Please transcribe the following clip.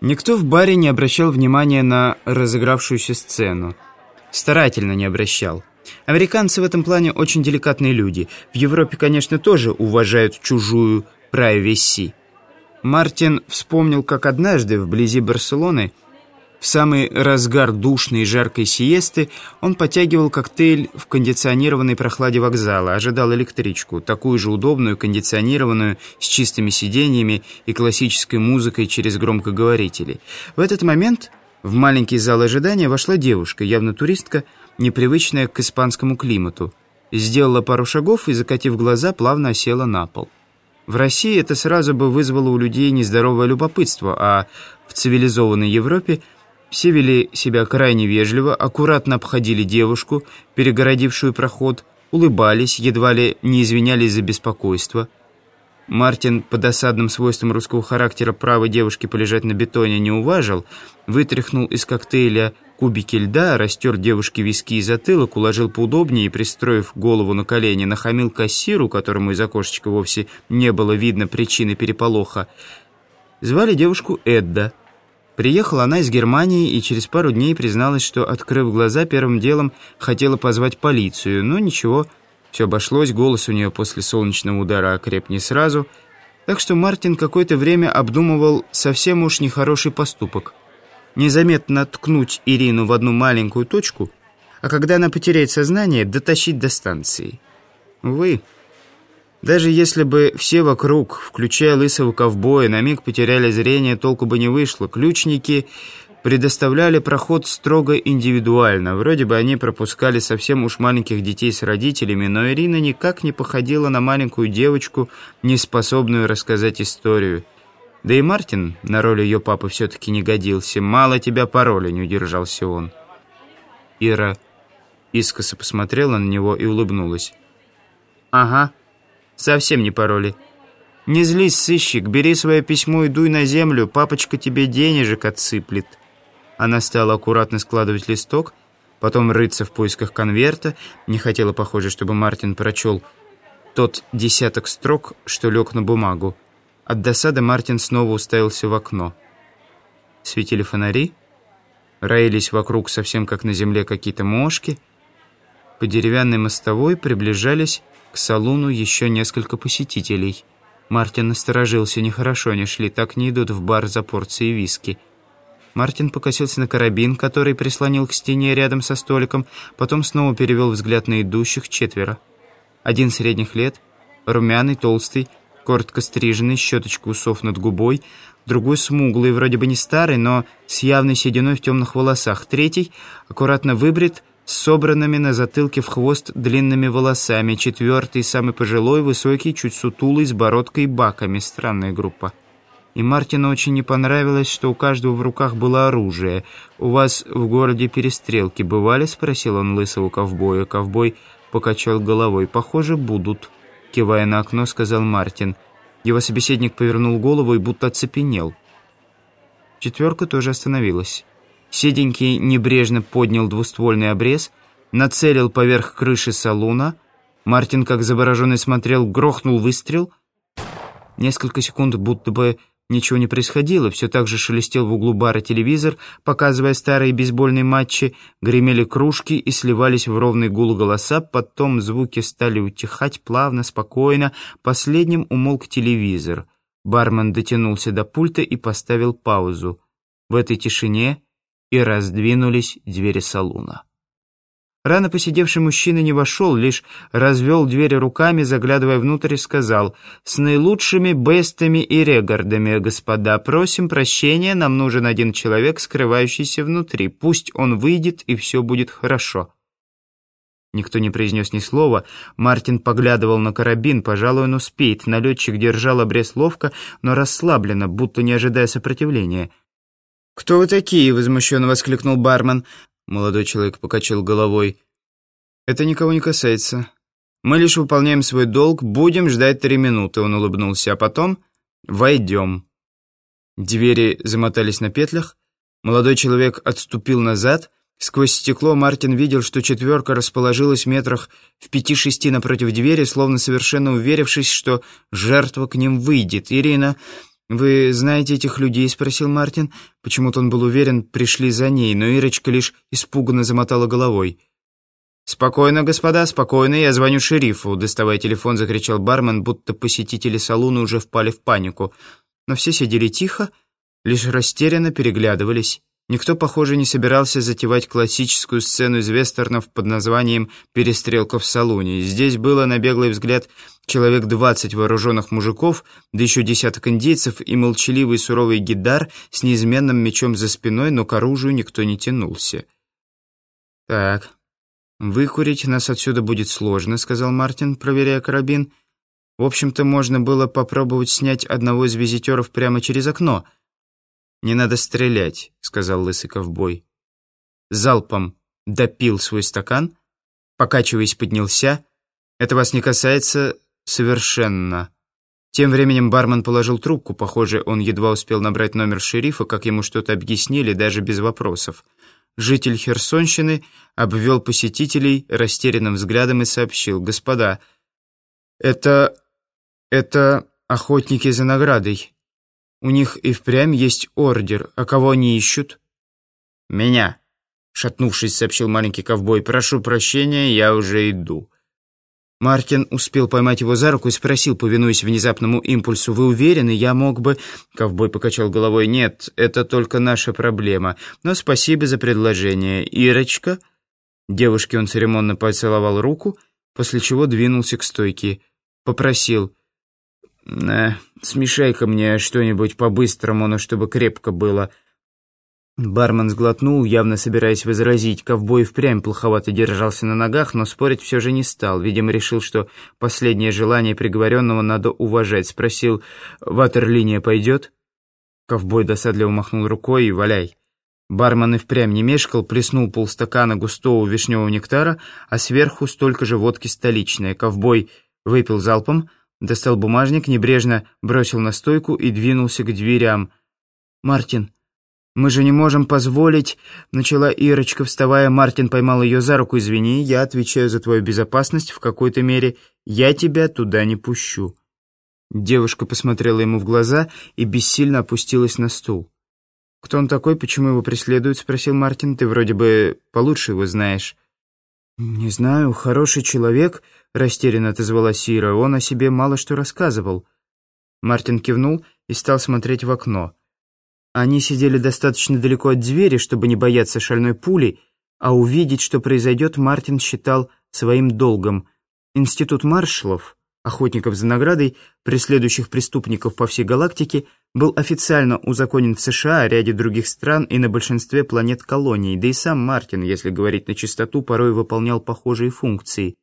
Никто в баре не обращал внимания на разыгравшуюся сцену. Старательно не обращал. Американцы в этом плане очень деликатные люди. В Европе, конечно, тоже уважают чужую privacy. Мартин вспомнил, как однажды вблизи Барселоны в самый разгар душной и жаркой сиесты он потягивал коктейль в кондиционированной прохладе вокзала, ожидал электричку, такую же удобную, кондиционированную, с чистыми сиденьями и классической музыкой через громкоговорители. В этот момент в маленький зал ожидания вошла девушка, явно туристка, непривычная к испанскому климату. Сделала пару шагов и, закатив глаза, плавно осела на пол. В России это сразу бы вызвало у людей нездоровое любопытство, а в цивилизованной Европе – все вели себя крайне вежливо, аккуратно обходили девушку, перегородившую проход, улыбались, едва ли не извинялись за беспокойство. Мартин по досадным свойствам русского характера право девушки полежать на бетоне не уважил, вытряхнул из коктейля кубики льда, растер девушке виски и затылок, уложил поудобнее и, пристроив голову на колени, нахамил кассиру, которому из окошечка вовсе не было видно причины переполоха. Звали девушку Эдда. Приехала она из Германии и через пару дней призналась, что, открыв глаза, первым делом хотела позвать полицию. Но ничего, все обошлось, голос у нее после солнечного удара окреп не сразу. Так что Мартин какое-то время обдумывал совсем уж нехороший поступок. Незаметно ткнуть Ирину в одну маленькую точку, а когда она потеряет сознание, дотащить до станции. Увы... Даже если бы все вокруг, включая лысого ковбоя, на миг потеряли зрение, толку бы не вышло. Ключники предоставляли проход строго индивидуально. Вроде бы они пропускали совсем уж маленьких детей с родителями, но Ирина никак не походила на маленькую девочку, не способную рассказать историю. Да и Мартин на роль ее папы все-таки не годился. «Мало тебя пароля», — не удержался он. Ира искоса посмотрела на него и улыбнулась. «Ага». Совсем не пароли. Не злись, сыщик, бери свое письмо и дуй на землю, папочка тебе денежек отсыплет. Она стала аккуратно складывать листок, потом рыться в поисках конверта. Не хотела, похоже, чтобы Мартин прочел тот десяток строк, что лег на бумагу. От досады Мартин снова уставился в окно. Светили фонари, роились вокруг совсем как на земле какие-то мошки. По деревянной мостовой приближались к салуну еще несколько посетителей. Мартин насторожился, нехорошо они шли, так не идут в бар за порцией виски. Мартин покосился на карабин, который прислонил к стене рядом со столиком, потом снова перевел взгляд на идущих четверо. Один средних лет, румяный, толстый, коротко стриженный, щеточка усов над губой, другой смуглый, вроде бы не старый, но с явной сединой в темных волосах, третий, аккуратно выбрит, собранными на затылке в хвост длинными волосами, четвертый, самый пожилой, высокий, чуть сутулый, с бородкой и баками. Странная группа. И Мартину очень не понравилось, что у каждого в руках было оружие. «У вас в городе перестрелки бывали?» — спросил он лысого ковбоя. Ковбой покачал головой. «Похоже, будут», — кивая на окно, сказал Мартин. Его собеседник повернул голову и будто оцепенел. Четверка тоже остановилась. Седенький небрежно поднял двуствольный обрез, нацелил поверх крыши салуна. Мартин, как завороженный, смотрел, грохнул выстрел. Несколько секунд будто бы ничего не происходило. Все так же шелестел в углу бара телевизор, показывая старые бейсбольные матчи. Гремели кружки и сливались в ровный гул голоса. Потом звуки стали утихать плавно, спокойно. Последним умолк телевизор. Бармен дотянулся до пульта и поставил паузу. В этой тишине и раздвинулись двери салуна. Рано посидевший мужчина не вошел, лишь развел двери руками, заглядывая внутрь, и сказал «С наилучшими бестами и регардами, господа, просим прощения, нам нужен один человек, скрывающийся внутри. Пусть он выйдет, и все будет хорошо». Никто не произнес ни слова. Мартин поглядывал на карабин. Пожалуй, он успеет. Налетчик держал обрез ловко, но расслабленно, будто не ожидая сопротивления. «Кто вы такие?» — возмущенно воскликнул бармен. Молодой человек покачал головой. «Это никого не касается. Мы лишь выполняем свой долг, будем ждать три минуты», — он улыбнулся, «а потом войдем». Двери замотались на петлях. Молодой человек отступил назад. Сквозь стекло Мартин видел, что четверка расположилась в метрах в пяти-шести напротив двери, словно совершенно уверившись, что жертва к ним выйдет. Ирина «Вы знаете этих людей?» — спросил Мартин. Почему-то он был уверен, пришли за ней, но Ирочка лишь испуганно замотала головой. «Спокойно, господа, спокойно, я звоню шерифу», — доставая телефон, закричал бармен, будто посетители салуна уже впали в панику. Но все сидели тихо, лишь растерянно переглядывались. Никто, похоже, не собирался затевать классическую сцену из вестернов под названием «Перестрелка в салуне». Здесь было, на беглый взгляд, человек двадцать вооруженных мужиков, да еще десяток индейцев и молчаливый суровый гидар с неизменным мечом за спиной, но к оружию никто не тянулся. «Так, выкурить нас отсюда будет сложно», — сказал Мартин, проверяя карабин. «В общем-то, можно было попробовать снять одного из визитеров прямо через окно». «Не надо стрелять», — сказал лысый ковбой. Залпом допил свой стакан, покачиваясь, поднялся. «Это вас не касается совершенно». Тем временем бармен положил трубку. Похоже, он едва успел набрать номер шерифа, как ему что-то объяснили, даже без вопросов. Житель Херсонщины обвел посетителей растерянным взглядом и сообщил. «Господа, это... это охотники за наградой. У них и впрямь есть ордер. А кого они ищут?» «Меня», — шатнувшись, сообщил маленький ковбой. «Прошу прощения, я уже иду». Мартин успел поймать его за руку и спросил, повинуясь внезапному импульсу, «Вы уверены, я мог бы...» Ковбой покачал головой, «Нет, это только наша проблема. Но спасибо за предложение. Ирочка...» Девушке он церемонно поцеловал руку, после чего двинулся к стойке. Попросил, «Э, смешай-ка мне что-нибудь по-быстрому, но чтобы крепко было». Бармен сглотнул, явно собираясь возразить. Ковбой впрямь плоховато держался на ногах, но спорить все же не стал. Видимо, решил, что последнее желание приговоренного надо уважать. Спросил, ватерлиния пойдет? Ковбой досадливо махнул рукой и валяй. Бармен и впрямь не мешкал, плеснул полстакана густого вишневого нектара, а сверху столько же водки столичной. Ковбой выпил залпом, Достал бумажник, небрежно бросил на стойку и двинулся к дверям. «Мартин, мы же не можем позволить...» Начала Ирочка, вставая. Мартин поймал ее за руку. «Извини, я отвечаю за твою безопасность в какой-то мере. Я тебя туда не пущу». Девушка посмотрела ему в глаза и бессильно опустилась на стул. «Кто он такой, почему его преследуют?» — спросил Мартин. «Ты вроде бы получше его знаешь». «Не знаю, хороший человек», — растерянно отозвалась Сира. «Он о себе мало что рассказывал». Мартин кивнул и стал смотреть в окно. Они сидели достаточно далеко от двери, чтобы не бояться шальной пули, а увидеть, что произойдет, Мартин считал своим долгом. Институт маршалов, охотников за наградой, преследующих преступников по всей галактике — был официально узаконен в США, ряде других стран и на большинстве планет колоний, да и сам Мартин, если говорить на чистоту, порой выполнял похожие функции.